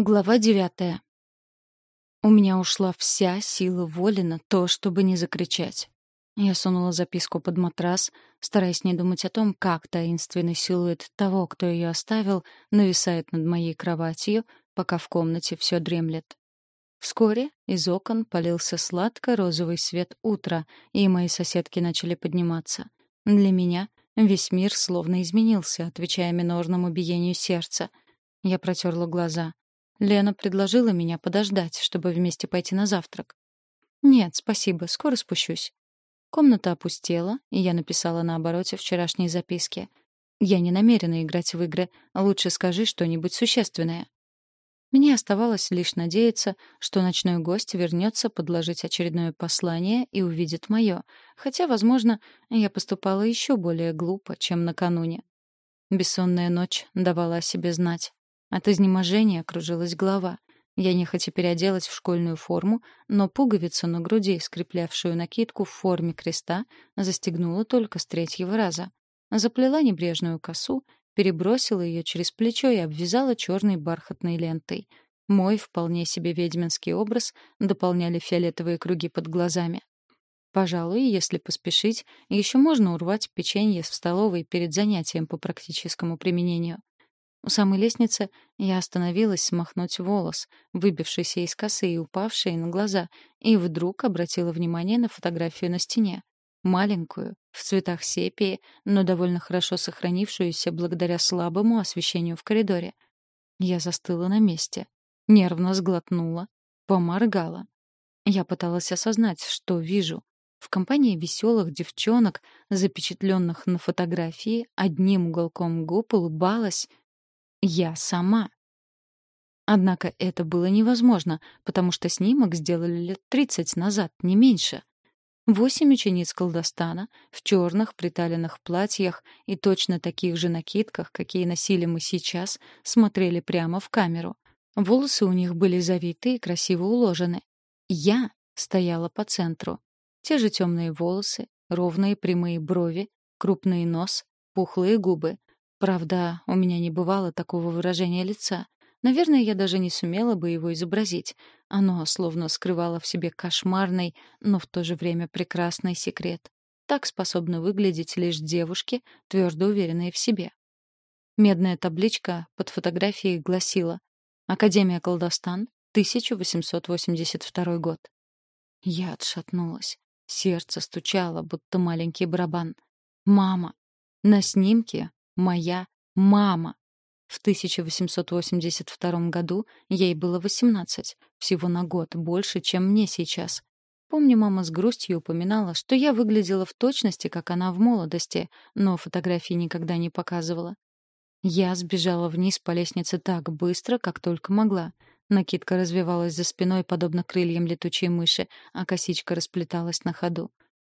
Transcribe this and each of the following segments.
Глава девятая. У меня ушла вся сила воли на то, чтобы не закричать. Я сунула записку под матрас, стараясь не думать о том, как таинственный силуэт того, кто ее оставил, нависает над моей кроватью, пока в комнате все дремлет. Вскоре из окон полился сладко-розовый свет утра, и мои соседки начали подниматься. Для меня весь мир словно изменился, отвечая минорному биению сердца. Я протерла глаза — Лена предложила меня подождать, чтобы вместе пойти на завтрак. «Нет, спасибо, скоро спущусь». Комната опустела, и я написала на обороте вчерашней записки. «Я не намерена играть в игры. Лучше скажи что-нибудь существенное». Мне оставалось лишь надеяться, что ночной гость вернется подложить очередное послание и увидит мое, хотя, возможно, я поступала еще более глупо, чем накануне. Бессонная ночь давала о себе знать. От изнеможения кружилась голова. Я нехотя переоделась в школьную форму, но пуговицу на груди, скреплявшую накидку в форме креста, застегнула только с третьего раза. Заплела небрежную косу, перебросила ее через плечо и обвязала черной бархатной лентой. Мой вполне себе ведьминский образ дополняли фиолетовые круги под глазами. Пожалуй, если поспешить, еще можно урвать печенье в столовой перед занятием по практическому применению. У самой лестницы я остановилась смахнуть волос, выбившийся из косы и упавший на глаза, и вдруг обратила внимание на фотографию на стене. Маленькую, в цветах сепии, но довольно хорошо сохранившуюся благодаря слабому освещению в коридоре. Я застыла на месте, нервно сглотнула, поморгала. Я пыталась осознать, что вижу. В компании веселых девчонок, запечатленных на фотографии, одним уголком губ улыбалась я сама. Однако это было невозможно, потому что снимок сделали лет 30 назад, не меньше. Восемь учениц колдостана в черных приталенных платьях и точно таких же накидках, какие носили мы сейчас, смотрели прямо в камеру. Волосы у них были завиты и красиво уложены. Я стояла по центру. Те же темные волосы, ровные прямые брови, крупный нос, пухлые губы, Правда, у меня не бывало такого выражения лица. Наверное, я даже не сумела бы его изобразить. Оно словно скрывало в себе кошмарный, но в то же время прекрасный секрет. Так способны выглядеть лишь девушки, твердо уверенные в себе. Медная табличка под фотографией гласила «Академия колдостан, 1882 год». Я отшатнулась. Сердце стучало, будто маленький барабан. «Мама!» На снимке моя мама. В 1882 году ей было 18, всего на год больше, чем мне сейчас. Помню, мама с грустью упоминала, что я выглядела в точности, как она в молодости, но фотографии никогда не показывала. Я сбежала вниз по лестнице так быстро, как только могла. Накидка развивалась за спиной, подобно крыльям летучей мыши, а косичка расплеталась на ходу.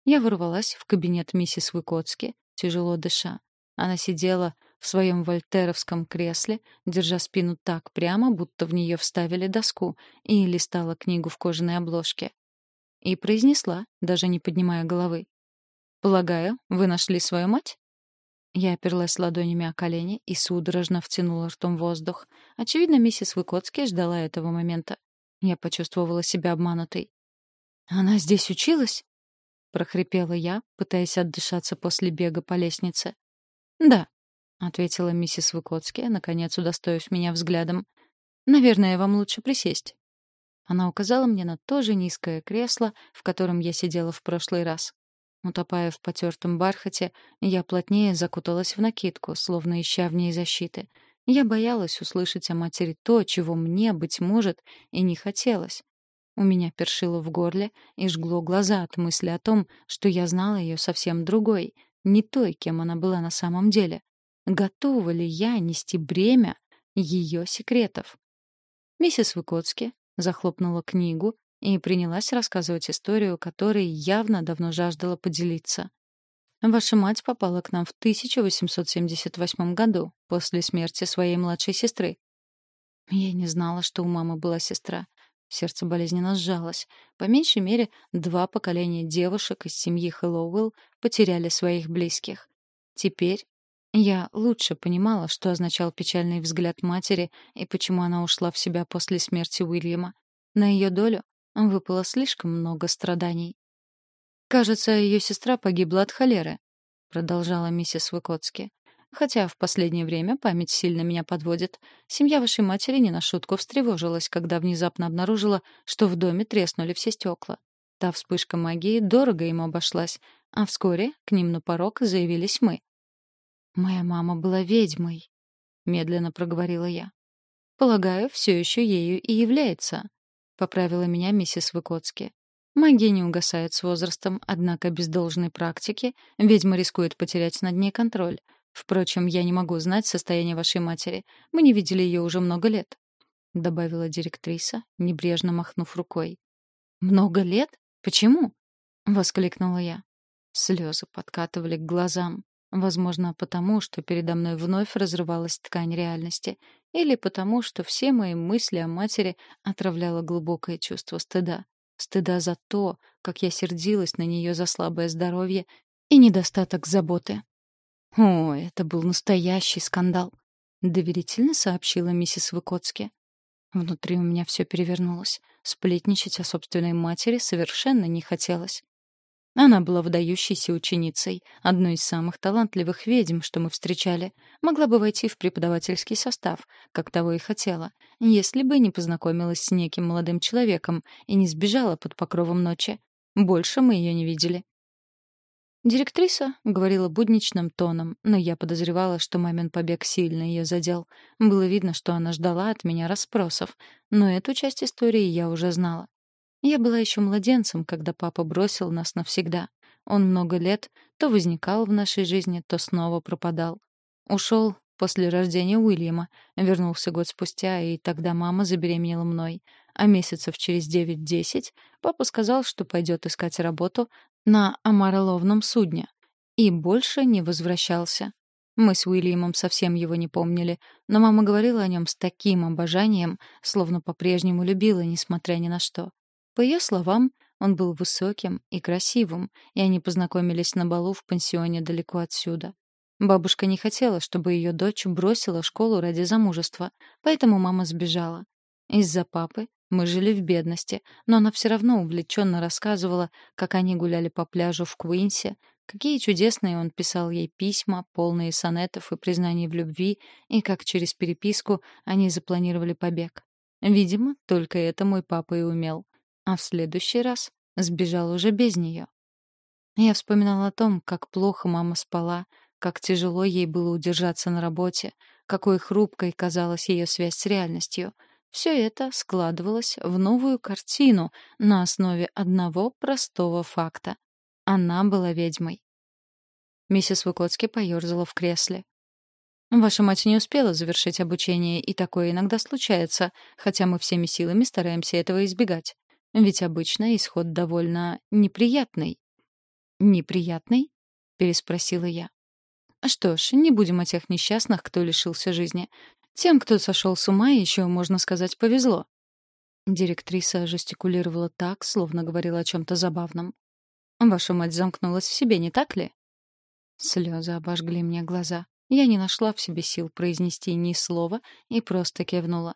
Я ворвалась в кабинет миссис Выкоцки, тяжело дыша. Она сидела в своем вольтеровском кресле, держа спину так прямо, будто в нее вставили доску, и листала книгу в кожаной обложке. И произнесла, даже не поднимая головы. «Полагаю, вы нашли свою мать?» Я оперлась ладонями о колени и судорожно втянула ртом воздух. Очевидно, миссис Выкоцкий ждала этого момента. Я почувствовала себя обманутой. «Она здесь училась?» — прохрипела я, пытаясь отдышаться после бега по лестнице. «Да», — ответила миссис Выкоцки, наконец удостоив меня взглядом. «Наверное, вам лучше присесть». Она указала мне на то же низкое кресло, в котором я сидела в прошлый раз. Утопая в потертом бархате, я плотнее закуталась в накидку, словно ища в ней защиты. Я боялась услышать о матери то, чего мне, быть может, и не хотелось. У меня першило в горле и жгло глаза от мысли о том, что я знала ее совсем другой, не той, кем она была на самом деле. Готова ли я нести бремя ее секретов? Миссис Выкоцки захлопнула книгу и принялась рассказывать историю, которой явно давно жаждала поделиться. Ваша мать попала к нам в 1878 году, после смерти своей младшей сестры. Я не знала, что у мамы была сестра. Сердце болезненно сжалось. По меньшей мере, два поколения девушек из семьи Хэллоуэлл потеряли своих близких. Теперь Я лучше понимала, что означал печальный взгляд матери и почему она ушла в себя после смерти Уильяма. На ее долю выпало слишком много страданий. «Кажется, ее сестра погибла от холеры», — продолжала миссис Выкоцки. «Хотя в последнее время память сильно меня подводит. Семья вашей матери не на шутку встревожилась, когда внезапно обнаружила, что в доме треснули все стекла. Та вспышка магии дорого им обошлась, а вскоре к ним на порог заявились мы. «Моя мама была ведьмой», — медленно проговорила я. «Полагаю, все еще ею и является», — поправила меня миссис Выкоцки. Магия не угасает с возрастом, однако без должной практики ведьма рискует потерять над ней контроль. Впрочем, я не могу знать состояние вашей матери. Мы не видели ее уже много лет», — добавила директриса, небрежно махнув рукой. «Много лет? Почему?» — воскликнула я. Слезы подкатывали к глазам. Возможно, потому, что передо мной вновь разрывалась ткань реальности, или потому, что все мои мысли о матери отравляло глубокое чувство стыда. Стыда за то, как я сердилась на нее за слабое здоровье и недостаток заботы. «О, это был настоящий скандал», — доверительно сообщила миссис Выкоцки. Внутри у меня все перевернулось. Сплетничать о собственной матери совершенно не хотелось. Она была выдающейся ученицей, одной из самых талантливых ведьм, что мы встречали. Могла бы войти в преподавательский состав, как того и хотела, если бы не познакомилась с неким молодым человеком и не сбежала под покровом ночи. Больше мы ее не видели. Директриса говорила будничным тоном, но я подозревала, что мамин побег сильно ее задел. Было видно, что она ждала от меня расспросов, но эту часть истории я уже знала. Я была еще младенцем, когда папа бросил нас навсегда. Он много лет то возникал в нашей жизни, то снова пропадал. Ушел после рождения Уильяма, вернулся год спустя, и тогда мама забеременела мной. А месяцев через девять-десять папа сказал, что пойдет искать работу на омароловном судне. И больше не возвращался. Мы с Уильямом совсем его не помнили, но мама говорила о нем с таким обожанием, словно по-прежнему любила, несмотря ни на что. По ее словам, он был высоким и красивым, и они познакомились на балу в пансионе далеко отсюда. Бабушка не хотела, чтобы ее дочь бросила школу ради замужества, поэтому мама сбежала. Из-за папы мы жили в бедности, но она все равно увлеченно рассказывала, как они гуляли по пляжу в Куинсе, какие чудесные он писал ей письма, полные сонетов и признаний в любви, и как через переписку они запланировали побег. Видимо, только это мой папа и умел а в следующий раз сбежал уже без нее. Я вспоминала о том, как плохо мама спала, как тяжело ей было удержаться на работе, какой хрупкой казалась ее связь с реальностью. Все это складывалось в новую картину на основе одного простого факта. Она была ведьмой. Миссис Выкоцки поёрзала в кресле. Ваша мать не успела завершить обучение, и такое иногда случается, хотя мы всеми силами стараемся этого избегать. Ведь обычно исход довольно неприятный. «Неприятный?» — переспросила я. «Что ж, не будем о тех несчастных, кто лишился жизни. Тем, кто сошел с ума, еще, можно сказать, повезло». Директриса жестикулировала так, словно говорила о чем-то забавном. «Ваша мать замкнулась в себе, не так ли?» Слезы обожгли мне глаза. Я не нашла в себе сил произнести ни слова и просто кивнула.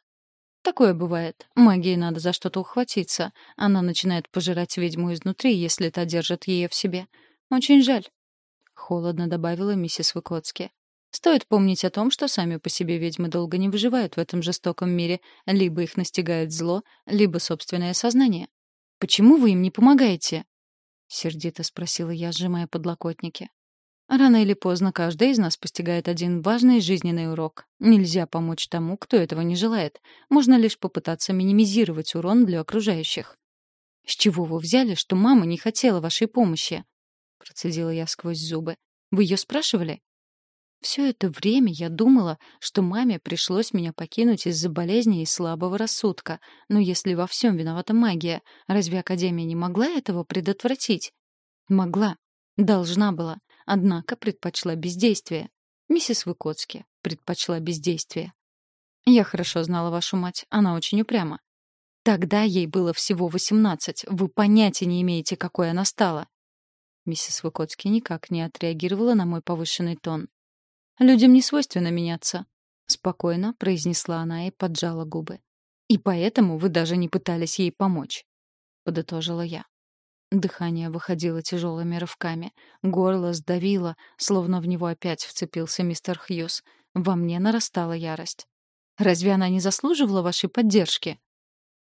Такое бывает. Магии надо за что-то ухватиться. Она начинает пожирать ведьму изнутри, если та держит ее в себе. Очень жаль. Холодно добавила миссис Выкоцки. Стоит помнить о том, что сами по себе ведьмы долго не выживают в этом жестоком мире. Либо их настигает зло, либо собственное сознание. «Почему вы им не помогаете?» — сердито спросила я, сжимая подлокотники. Рано или поздно каждый из нас постигает один важный жизненный урок. Нельзя помочь тому, кто этого не желает. Можно лишь попытаться минимизировать урон для окружающих. «С чего вы взяли, что мама не хотела вашей помощи?» Процедила я сквозь зубы. «Вы ее спрашивали?» Все это время я думала, что маме пришлось меня покинуть из-за болезни и слабого рассудка. Но если во всем виновата магия, разве Академия не могла этого предотвратить? Могла. Должна была. Однако предпочла бездействие. Миссис Выкоцки предпочла бездействие. Я хорошо знала вашу мать, она очень упряма. Тогда ей было всего восемнадцать, вы понятия не имеете, какой она стала. Миссис Выкоцки никак не отреагировала на мой повышенный тон. Людям не свойственно меняться», — спокойно произнесла она и поджала губы. «И поэтому вы даже не пытались ей помочь», — подытожила я. Дыхание выходило тяжелыми рывками. Горло сдавило, словно в него опять вцепился мистер Хьюз. Во мне нарастала ярость. «Разве она не заслуживала вашей поддержки?»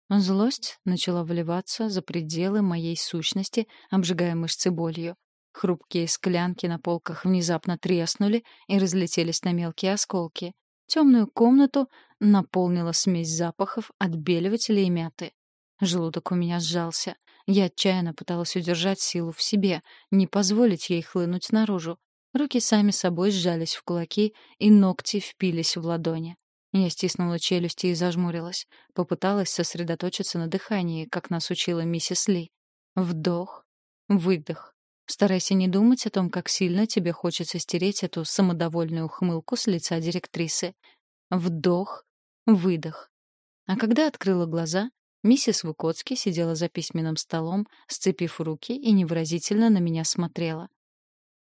Злость начала вливаться за пределы моей сущности, обжигая мышцы болью. Хрупкие склянки на полках внезапно треснули и разлетелись на мелкие осколки. Темную комнату наполнила смесь запахов отбеливателя и мяты. Желудок у меня сжался. Я отчаянно пыталась удержать силу в себе, не позволить ей хлынуть наружу. Руки сами собой сжались в кулаки, и ногти впились в ладони. Я стиснула челюсти и зажмурилась. Попыталась сосредоточиться на дыхании, как нас учила миссис Ли. Вдох, выдох. Старайся не думать о том, как сильно тебе хочется стереть эту самодовольную ухмылку с лица директрисы. Вдох, выдох. А когда открыла глаза, Миссис Выкоцки сидела за письменным столом, сцепив руки и невыразительно на меня смотрела.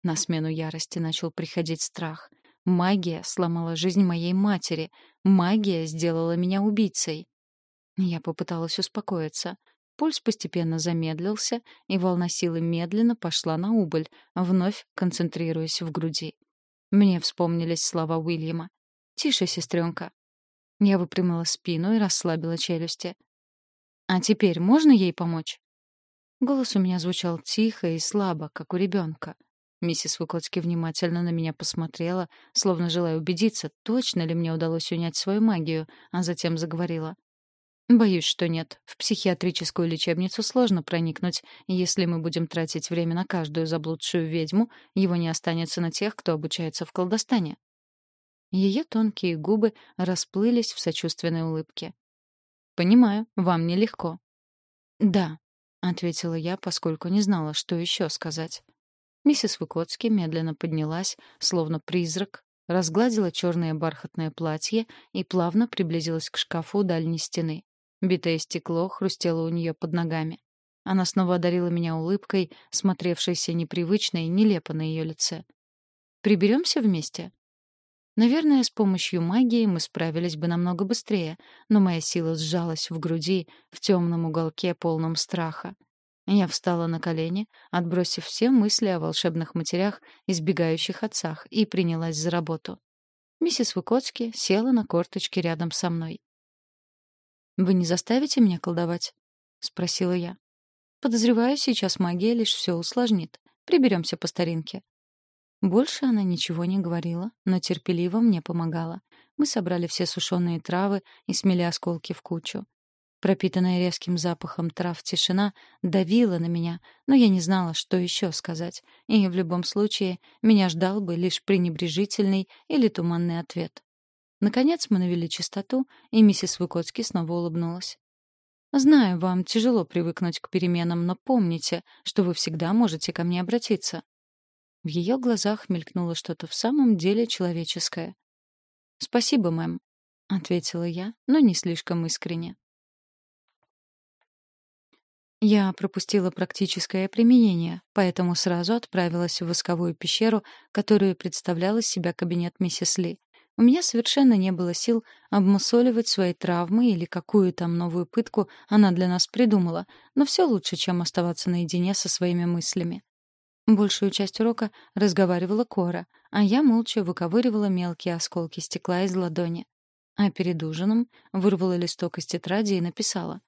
На смену ярости начал приходить страх. Магия сломала жизнь моей матери. Магия сделала меня убийцей. Я попыталась успокоиться. Пульс постепенно замедлился, и волна силы медленно пошла на убыль, вновь концентрируясь в груди. Мне вспомнились слова Уильяма. «Тише, сестренка». Я выпрямила спину и расслабила челюсти. А теперь можно ей помочь? Голос у меня звучал тихо и слабо, как у ребенка. Миссис Выкоцки внимательно на меня посмотрела, словно желая убедиться, точно ли мне удалось унять свою магию, а затем заговорила. «Боюсь, что нет. В психиатрическую лечебницу сложно проникнуть. Если мы будем тратить время на каждую заблудшую ведьму, его не останется на тех, кто обучается в колдостане». Ее тонкие губы расплылись в сочувственной улыбке. Понимаю, вам нелегко. Да, ответила я, поскольку не знала, что еще сказать. Миссис Выкоцки медленно поднялась, словно призрак, разгладила черное бархатное платье и плавно приблизилась к шкафу у дальней стены. Битое стекло хрустело у нее под ногами. Она снова одарила меня улыбкой, смотревшейся непривычно и нелепо на ее лице. «Приберемся вместе?» Наверное, с помощью магии мы справились бы намного быстрее, но моя сила сжалась в груди, в темном уголке, полном страха. Я встала на колени, отбросив все мысли о волшебных матерях, избегающих отцах, и принялась за работу. Миссис Выкоцки села на корточки рядом со мной. «Вы не заставите меня колдовать?» — спросила я. «Подозреваю, сейчас магия лишь все усложнит. Приберемся по старинке. Больше она ничего не говорила, но терпеливо мне помогала. Мы собрали все сушеные травы и смели осколки в кучу. Пропитанная резким запахом трав тишина давила на меня, но я не знала, что еще сказать, и в любом случае меня ждал бы лишь пренебрежительный или туманный ответ. Наконец мы навели чистоту, и миссис Выкоцки снова улыбнулась. «Знаю, вам тяжело привыкнуть к переменам, но помните, что вы всегда можете ко мне обратиться. В ее глазах мелькнуло что-то в самом деле человеческое. «Спасибо, мэм», — ответила я, но не слишком искренне. Я пропустила практическое применение, поэтому сразу отправилась в восковую пещеру, которую представляла из себя кабинет миссис Ли. У меня совершенно не было сил обмусоливать свои травмы или какую там новую пытку она для нас придумала, но все лучше, чем оставаться наедине со своими мыслями. Большую часть урока разговаривала Кора, а я молча выковыривала мелкие осколки стекла из ладони. А перед ужином вырвала листок из тетради и написала.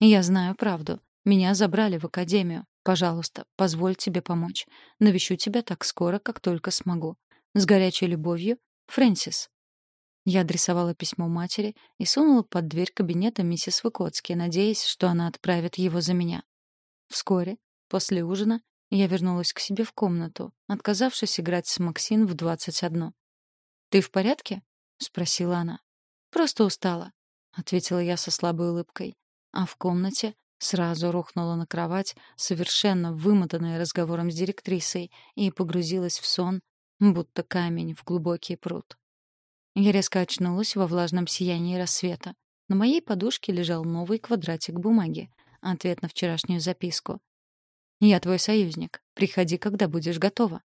«Я знаю правду. Меня забрали в академию. Пожалуйста, позволь тебе помочь. Навещу тебя так скоро, как только смогу. С горячей любовью, Фрэнсис». Я адресовала письмо матери и сунула под дверь кабинета миссис Выкоцки, надеясь, что она отправит его за меня. Вскоре, после ужина, я вернулась к себе в комнату, отказавшись играть с Максин в двадцать одно. «Ты в порядке?» — спросила она. «Просто устала», — ответила я со слабой улыбкой. А в комнате сразу рухнула на кровать, совершенно вымотанная разговором с директрисой, и погрузилась в сон, будто камень в глубокий пруд. Я резко очнулась во влажном сиянии рассвета. На моей подушке лежал новый квадратик бумаги, ответ на вчерашнюю записку. Я твой союзник. Приходи, когда будешь готова.